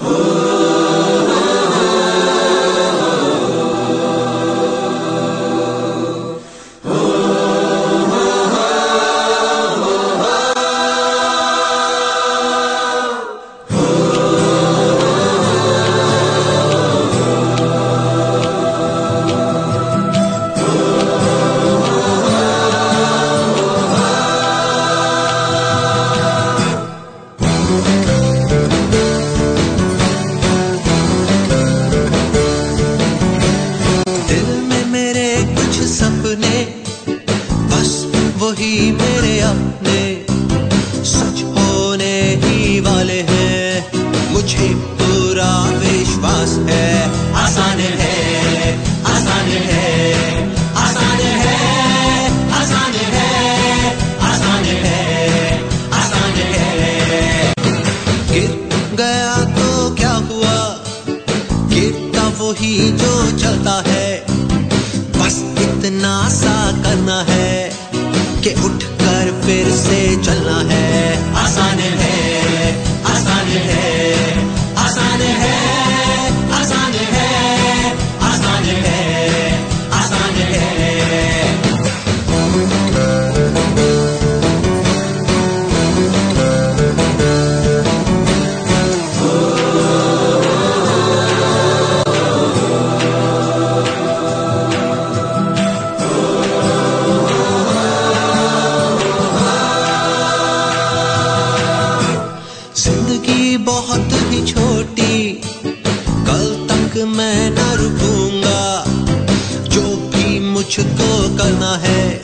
Ooh. वही मेरे अपने सच होने ही वाले हैं। मुझे पूरा विश्वास है। आसान है आसान है आसान है आसान है आसान है आसान है। गिर गया तो क्या हुआ? वही जो चलता है। कि उठ कर फिर से चलना है। ही छोटी कल तक मैं न रुकूँगा। जो भी मुझको करना है